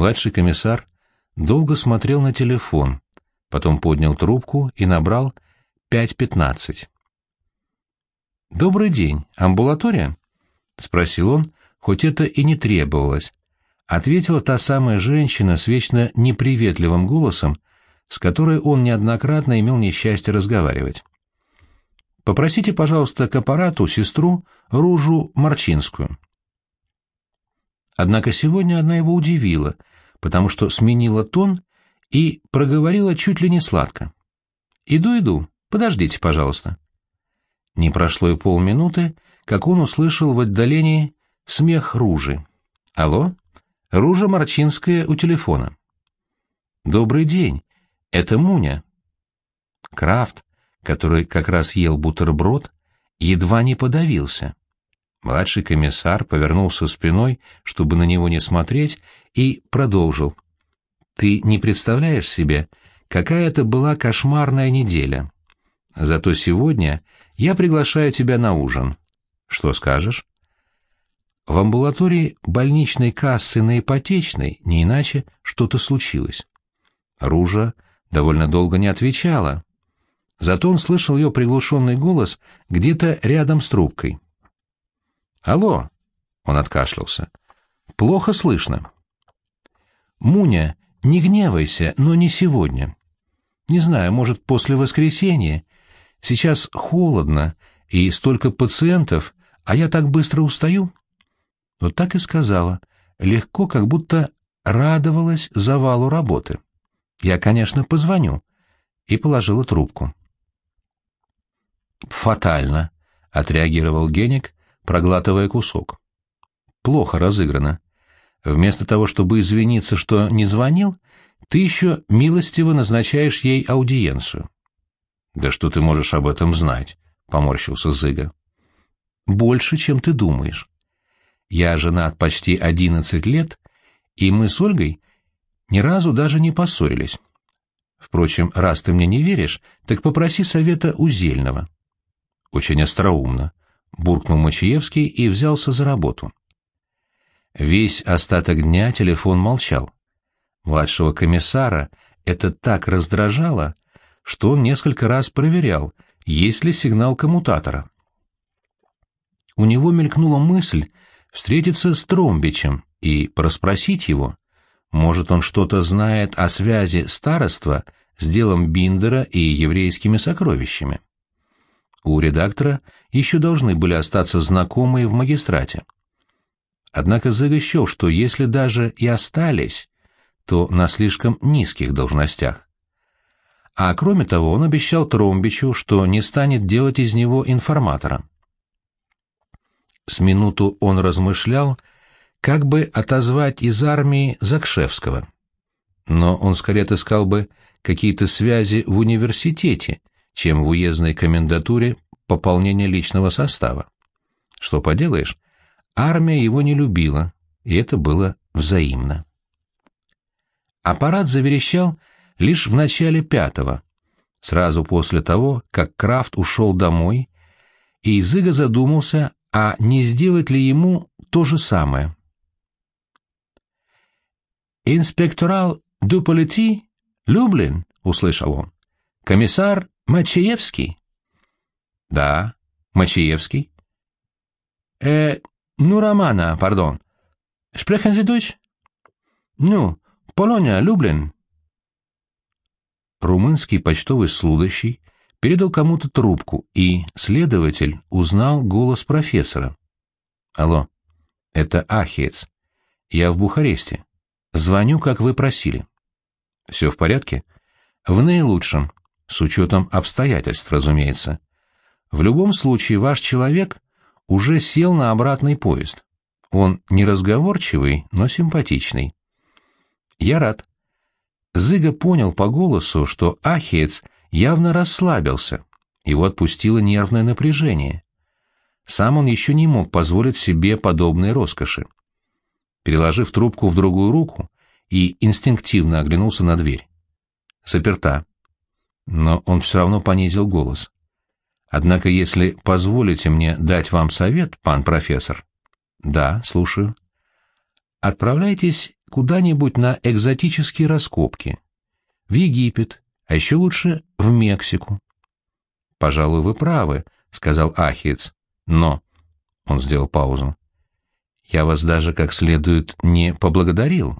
Младший комиссар долго смотрел на телефон, потом поднял трубку и набрал 5.15. «Добрый день. Амбулатория?» — спросил он, хоть это и не требовалось. Ответила та самая женщина с вечно неприветливым голосом, с которой он неоднократно имел несчастье разговаривать. «Попросите, пожалуйста, к аппарату сестру Ружу Марчинскую». Однако сегодня она его удивила, потому что сменила тон и проговорила чуть ли не сладко. «Иду, иду, подождите, пожалуйста». Не прошло и полминуты, как он услышал в отдалении смех Ружи. «Алло? Ружа Марчинская у телефона». «Добрый день. Это Муня». Крафт, который как раз ел бутерброд, едва не подавился. Младший комиссар повернулся спиной, чтобы на него не смотреть, и продолжил. «Ты не представляешь себе, какая это была кошмарная неделя. Зато сегодня я приглашаю тебя на ужин. Что скажешь?» В амбулатории больничной кассы на ипотечной, не иначе, что-то случилось. Ружа довольно долго не отвечала. Зато он слышал ее приглушенный голос где-то рядом с трубкой. «Алло!» — он откашлялся. «Плохо слышно». «Муня, не гневайся, но не сегодня. Не знаю, может, после воскресенья. Сейчас холодно и столько пациентов, а я так быстро устаю». Вот так и сказала, легко, как будто радовалась завалу работы. «Я, конечно, позвоню». И положила трубку. «Фатально», — отреагировал Геник, проглатывая кусок. Плохо разыграно. Вместо того, чтобы извиниться, что не звонил, ты еще милостиво назначаешь ей аудиенцию. — Да что ты можешь об этом знать? — поморщился Зыга. — Больше, чем ты думаешь. Я женат почти одиннадцать лет, и мы с Ольгой ни разу даже не поссорились. Впрочем, раз ты мне не веришь, так попроси совета у Зельного. Очень остроумно буркнул Мачиевский и взялся за работу. Весь остаток дня телефон молчал. Младшего комиссара это так раздражало, что он несколько раз проверял, есть ли сигнал коммутатора. У него мелькнула мысль встретиться с Тромбичем и проспросить его. Может, он что-то знает о связи староства с делом Биндера и еврейскими сокровищами. У редактора еще должны были остаться знакомые в магистрате. Однако счел, что если даже и остались, то на слишком низких должностях. А кроме того, он обещал Тромбичу, что не станет делать из него информатора. С минуту он размышлял, как бы отозвать из армии Закшевского. Но он скорее отыскал бы какие-то связи в университете, чем в уездной комендатуре пополнение личного состава. Что поделаешь, армия его не любила, и это было взаимно. Аппарат заверещал лишь в начале пятого, сразу после того, как Крафт ушел домой, и Изыга задумался, а не сделать ли ему то же самое. «Инспекторал Дуполити, Люблин», — услышал он. «Комиссар Мачиевский? Да, Мачиевский. Э, ну, Романа, пардон. Sprechen Sie Deutsch? Ну, Полония, Люблин. Румынский почтовый служащий передал кому-то трубку, и следователь узнал голос профессора. Алло, это Ахиец. Я в Бухаресте. Звоню, как вы просили. Все в порядке? В наилучшем. С учетом обстоятельств, разумеется. В любом случае, ваш человек уже сел на обратный поезд. Он неразговорчивый, но симпатичный. Я рад. Зыга понял по голосу, что Ахиец явно расслабился, его отпустило нервное напряжение. Сам он еще не мог позволить себе подобной роскоши. Переложив трубку в другую руку и инстинктивно оглянулся на дверь. Заперта но он все равно понизил голос. «Однако, если позволите мне дать вам совет, пан профессор...» «Да, слушаю». «Отправляйтесь куда-нибудь на экзотические раскопки. В Египет, а еще лучше в Мексику. «Пожалуй, вы правы», — сказал Ахиец. «Но...» — он сделал паузу. «Я вас даже как следует не поблагодарил.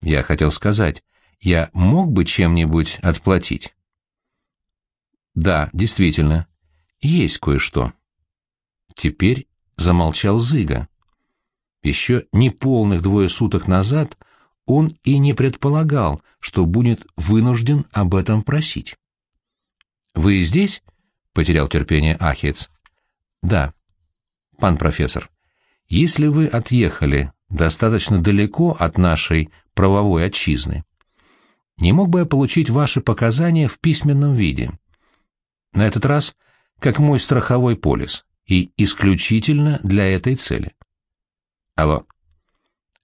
Я хотел сказать, я мог бы чем-нибудь отплатить?» «Да, действительно, есть кое-что». Теперь замолчал Зыга. Еще неполных двое суток назад он и не предполагал, что будет вынужден об этом просить. «Вы здесь?» — потерял терпение Ахец. «Да, пан профессор, если вы отъехали достаточно далеко от нашей правовой отчизны, не мог бы я получить ваши показания в письменном виде? На этот раз как мой страховой полис, и исключительно для этой цели». «Алло».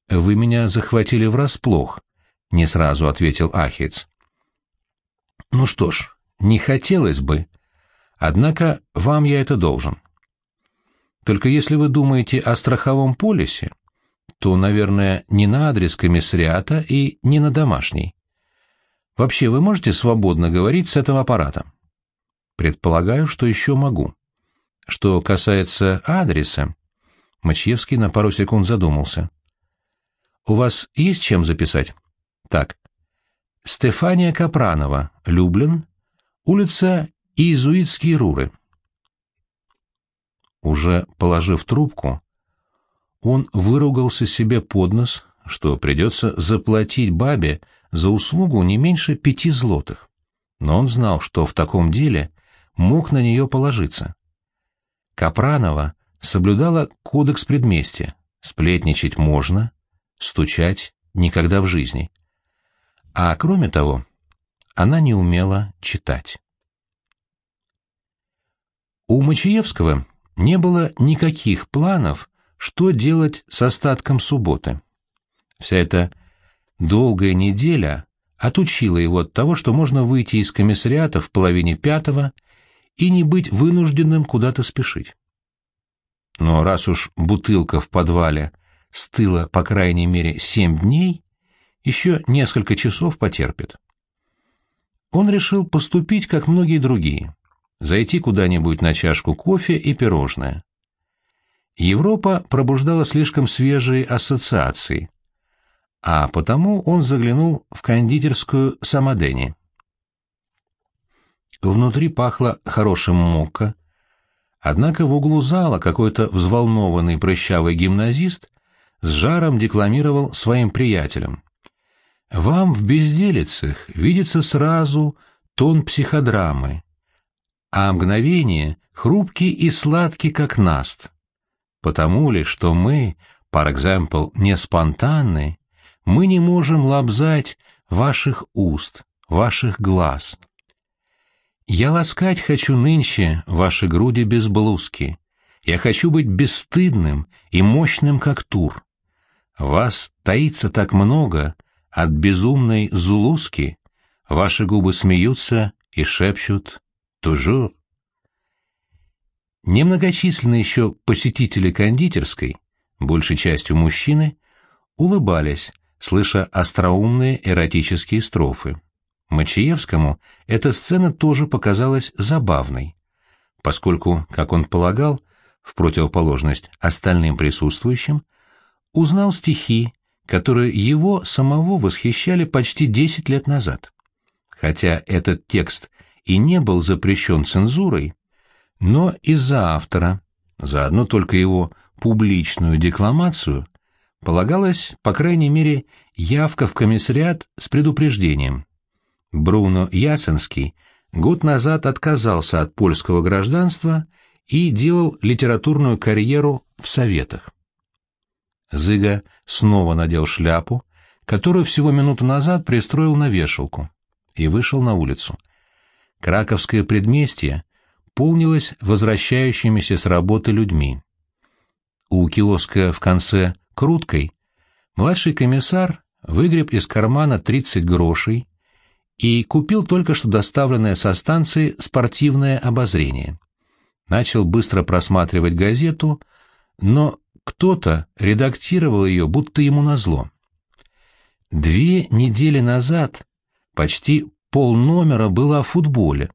«Вы меня захватили врасплох», — не сразу ответил Ахец. «Ну что ж, не хотелось бы, однако вам я это должен. Только если вы думаете о страховом полисе, то, наверное, не на адрес комиссариата и не на домашний. Вообще, вы можете свободно говорить с этого аппарата? Предполагаю, что еще могу. Что касается адреса, Мачевский на пару секунд задумался. «У вас есть чем записать?» «Так. Стефания Капранова, Люблин, улица Иезуитские Руры». Уже положив трубку, он выругался себе под нос, что придется заплатить бабе за услугу не меньше пяти злотых. Но он знал, что в таком деле мог на нее положиться. Капранова соблюдала кодекс предместья. Сплетничать можно, стучать никогда в жизни. А кроме того, она не умела читать. У Мачиевского не было никаких планов, что делать с остатком субботы. Вся эта долгая неделя отучила его от того, что можно выйти из комиссариата в половине пятого и не быть вынужденным куда-то спешить. Но раз уж бутылка в подвале стыла по крайней мере семь дней, еще несколько часов потерпит. Он решил поступить, как многие другие, зайти куда-нибудь на чашку кофе и пирожное. Европа пробуждала слишком свежие ассоциации, а потому он заглянул в кондитерскую Самодени. Внутри пахло хорошим мокко, Однако в углу зала какой-то взволнованный прыщавый гимназист с жаром декламировал своим приятелям. «Вам в безделицах видится сразу тон психодрамы, а мгновение хрупкий и сладкий, как наст. Потому ли, что мы, par example, не спонтанны, мы не можем лобзать ваших уст, ваших глаз, я ласкать хочу нынче ваши груди без блузки. Я хочу быть бесстыдным и мощным, как тур. Вас таится так много от безумной зулуски. Ваши губы смеются и шепчут «Тужур». Немногочисленные еще посетители кондитерской, большей частью мужчины, улыбались, слыша остроумные эротические строфы. Мачиевскому эта сцена тоже показалась забавной, поскольку, как он полагал, в противоположность остальным присутствующим, узнал стихи, которые его самого восхищали почти десять лет назад. Хотя этот текст и не был запрещен цензурой, но из-за автора, за одну только его публичную декламацию, полагалась, по крайней мере, явка в комиссариат с предупреждением. Бруно Ясенский год назад отказался от польского гражданства и делал литературную карьеру в Советах. Зыга снова надел шляпу, которую всего минуту назад пристроил на вешалку, и вышел на улицу. Краковское предместье полнилось возвращающимися с работы людьми. У киоска в конце Круткой младший комиссар выгреб из кармана 30 грошей и купил только что доставленное со станции спортивное обозрение. Начал быстро просматривать газету, но кто-то редактировал ее, будто ему назло. Две недели назад почти полномера было о футболе,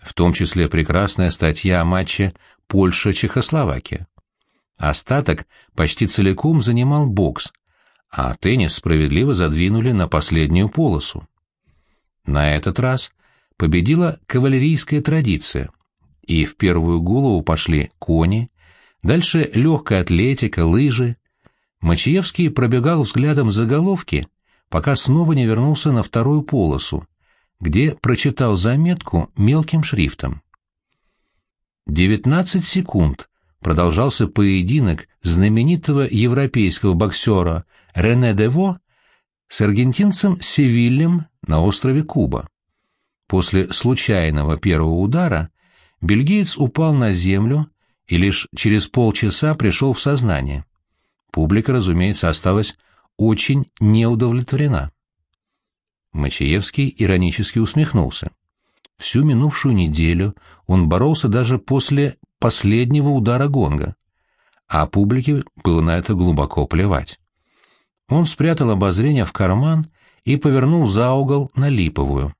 в том числе прекрасная статья о матче Польша-Чехословакия. Остаток почти целиком занимал бокс, а теннис справедливо задвинули на последнюю полосу. На этот раз победила кавалерийская традиция, и в первую голову пошли кони, дальше легкая атлетика, лыжи. Мачиевский пробегал взглядом заголовки, пока снова не вернулся на вторую полосу, где прочитал заметку мелким шрифтом. 19 секунд продолжался поединок знаменитого европейского боксера Рене Дево с аргентинцем Севиллем на острове Куба. После случайного первого удара бельгиец упал на землю и лишь через полчаса пришел в сознание. Публика, разумеется, осталась очень неудовлетворена. Мачиевский иронически усмехнулся. Всю минувшую неделю он боролся даже после последнего удара гонга, а публике было на это глубоко плевать. Он спрятал обозрение в карман и повернул за угол на Липовую.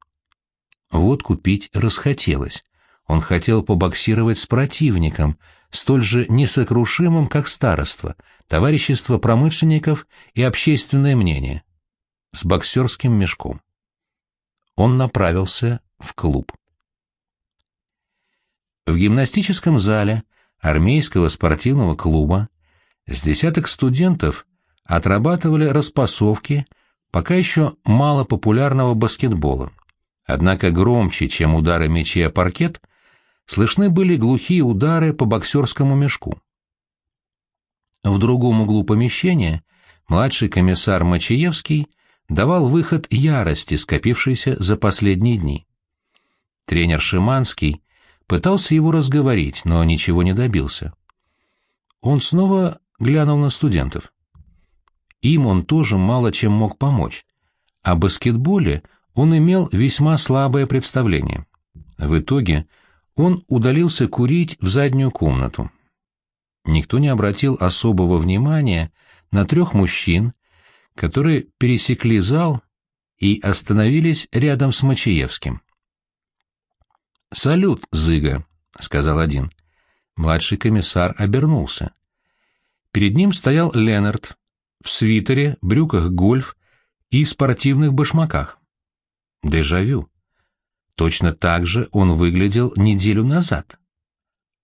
Вот купить расхотелось. Он хотел побоксировать с противником, столь же несокрушимым, как староство, товарищество промышленников и общественное мнение, с боксерским мешком. Он направился в клуб. В гимнастическом зале армейского спортивного клуба с десяток студентов отрабатывали распасовки пока еще мало популярного баскетбола. Однако громче, чем удары мячей о паркет, слышны были глухие удары по боксерскому мешку. В другом углу помещения младший комиссар Мачиевский давал выход ярости, скопившейся за последние дни. Тренер Шиманский пытался его разговорить, но ничего не добился. Он снова глянул на студентов. Им он тоже мало чем мог помочь. О баскетболе он имел весьма слабое представление. В итоге он удалился курить в заднюю комнату. Никто не обратил особого внимания на трех мужчин, которые пересекли зал и остановились рядом с Мачиевским. «Салют, Зыга», — сказал один. Младший комиссар обернулся. Перед ним стоял Ленард в свитере, брюках гольф и спортивных башмаках. Дежавю. Точно так же он выглядел неделю назад.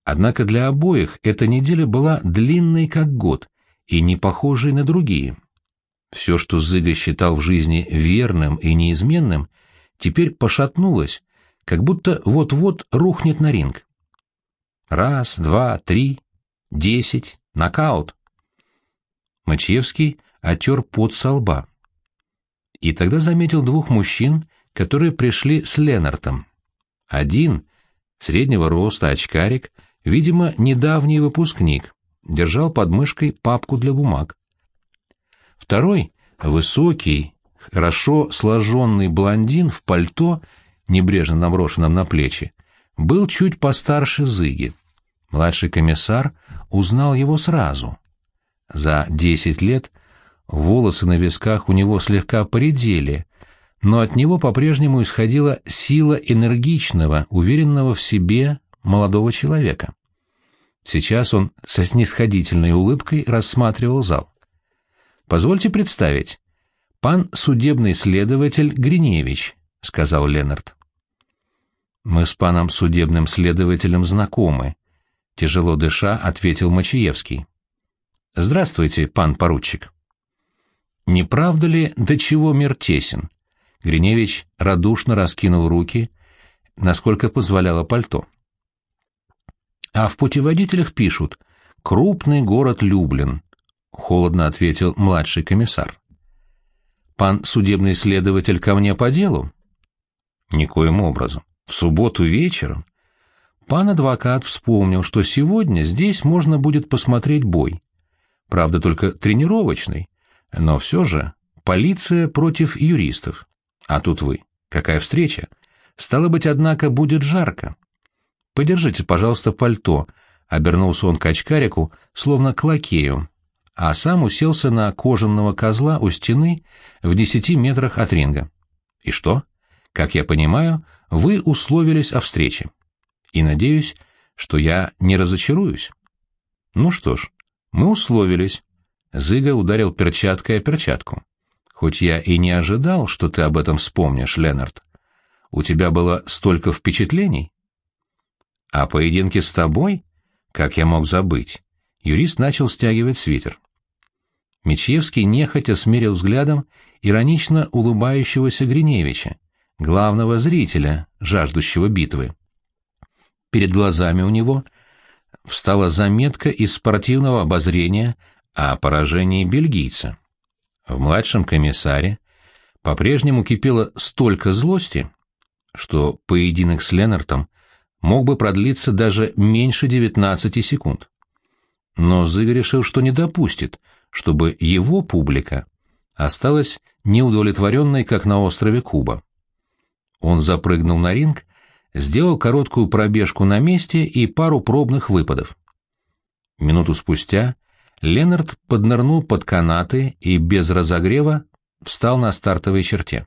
Однако для обоих эта неделя была длинной как год и не похожей на другие. Все, что Зыга считал в жизни верным и неизменным, теперь пошатнулось, как будто вот-вот рухнет на ринг. Раз, два, три, десять, нокаут. Мачевский отер пот со лба. И тогда заметил двух мужчин, которые пришли с Ленартом. Один, среднего роста очкарик, видимо, недавний выпускник, держал под мышкой папку для бумаг. Второй — высокий, хорошо сложенный блондин в пальто, небрежно наброшенном на плечи, был чуть постарше Зыги. Младший комиссар узнал его сразу. За десять лет волосы на висках у него слегка поредели, но от него по-прежнему исходила сила энергичного, уверенного в себе молодого человека. Сейчас он со снисходительной улыбкой рассматривал зал. Позвольте представить. Пан судебный следователь Гриневич, сказал Ленард. Мы с паном судебным следователем знакомы, тяжело дыша, ответил Мачиевский. Здравствуйте, пан поручик. Не правда ли, до чего мир тесен? Гриневич радушно раскинул руки, насколько позволяло пальто. А в путеводителях пишут «Крупный город Люблин», — холодно ответил младший комиссар. «Пан судебный следователь ко мне по делу?» «Никоим образом. В субботу вечером?» Пан адвокат вспомнил, что сегодня здесь можно будет посмотреть бой. Правда, только тренировочный, но все же полиция против юристов. А тут вы. Какая встреча? Стало быть, однако, будет жарко. Подержите, пожалуйста, пальто, — обернулся он к очкарику, словно к лакею, а сам уселся на кожаного козла у стены в десяти метрах от ринга. И что? Как я понимаю, вы условились о встрече. И надеюсь, что я не разочаруюсь. Ну что ж, мы условились. Зыга ударил перчаткой о перчатку. Хоть я и не ожидал, что ты об этом вспомнишь, Ленард. У тебя было столько впечатлений. А поединки с тобой? Как я мог забыть? Юрист начал стягивать свитер. Мечевский нехотя смерил взглядом иронично улыбающегося Гриневича, главного зрителя, жаждущего битвы. Перед глазами у него встала заметка из спортивного обозрения о поражении бельгийца. В младшем комиссаре по-прежнему кипело столько злости, что поединок с Ленартом мог бы продлиться даже меньше 19 секунд. Но Зыга решил, что не допустит, чтобы его публика осталась неудовлетворенной, как на острове Куба. Он запрыгнул на ринг, сделал короткую пробежку на месте и пару пробных выпадов. Минуту спустя Ленард поднырнул под канаты и без разогрева встал на стартовой черте.